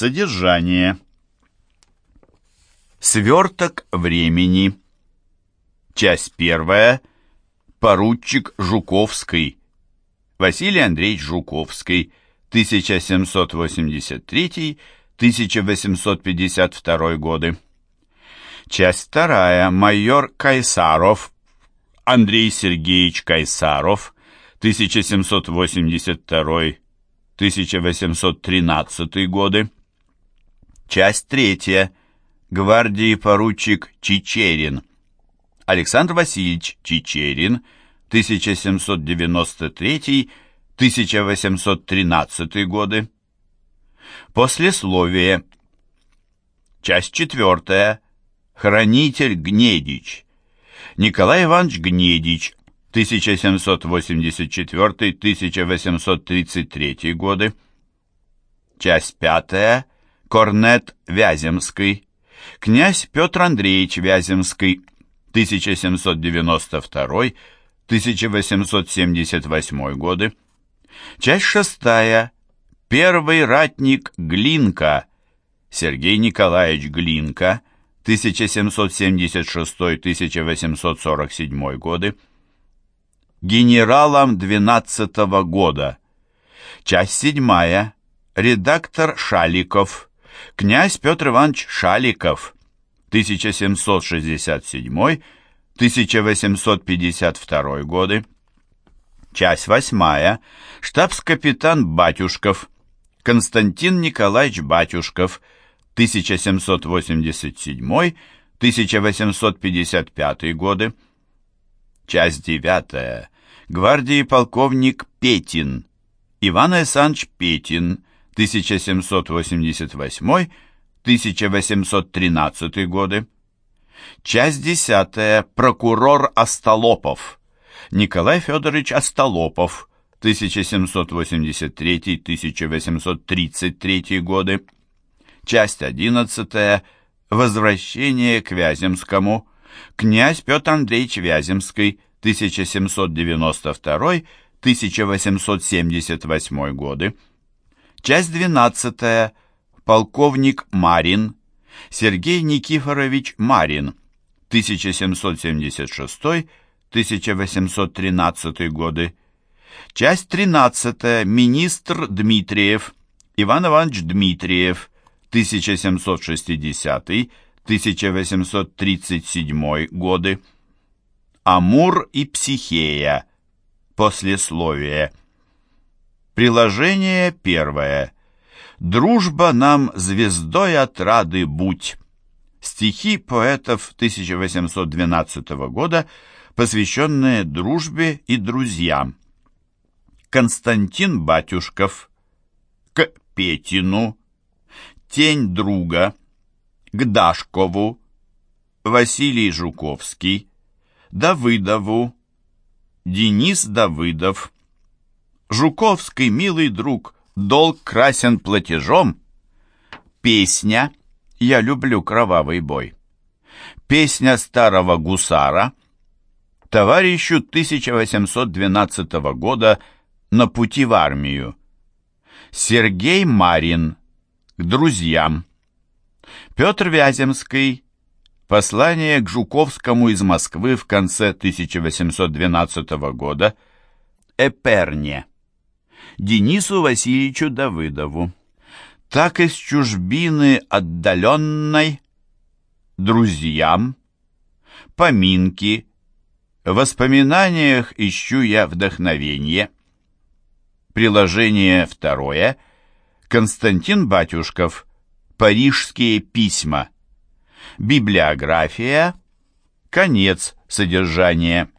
Содержание. Сверток времени. Часть первая. Поручик Жуковский. Василий Андреевич Жуковский. 1783-1852 годы. Часть вторая. Майор Кайсаров. Андрей Сергеевич Кайсаров. 1782-1813 годы. Часть третья. Гвардии поручик Чичерин. Александр Васильевич Чичерин, 1793-1813 годы. Послесловие. Часть четвертая. Хранитель Гнедич. Николай Иванович Гнедич, 1784-1833 годы. Часть пятая. Корнет Вяземский. Князь Петр Андреевич Вяземский. 1792-1878 годы. Часть шестая. Первый ратник Глинка. Сергей Николаевич Глинка. 1776-1847 годы. Генералом 12 -го года. Часть седьмая. Редактор Шаликов. Князь Петр Иванович Шаликов. 1767-1852 годы. Часть восьмая. Штабс-капитан Батюшков. Константин Николаевич Батюшков. 1787-1855 годы. Часть девятая. Гвардии полковник Петин. Иван Александрович Петин. 1788-1813 годы. Часть десятая. Прокурор Остолопов. Николай Федорович Остолопов. 1783-1833 годы. Часть одиннадцатая. Возвращение к Вяземскому. Князь Петр Андреевич Вяземский. 1792-1878 годы. Часть 12. Полковник Марин. Сергей Никифорович Марин. 1776-1813 годы. Часть 13. Министр Дмитриев. Иван Иванович Дмитриев. 1760-1837 годы. Амур и Психея. Послесловие. Приложение первое. «Дружба нам звездой отрады будь». Стихи поэтов 1812 года, посвященные дружбе и друзьям. Константин Батюшков. К Петину. Тень друга. К Дашкову. Василий Жуковский. Давыдову. Денис Давыдов. Жуковский, милый друг, долг красен платежом. Песня «Я люблю кровавый бой». Песня старого гусара товарищу 1812 года на пути в армию. Сергей Марин к друзьям. Петр Вяземский. Послание к Жуковскому из Москвы в конце 1812 года. Эперне. Денису Васильевичу Давыдову. Так из чужбины отдаленной друзьям, поминки, в воспоминаниях ищу я вдохновение. Приложение второе. Константин Батюшков. Парижские письма. Библиография. Конец содержания.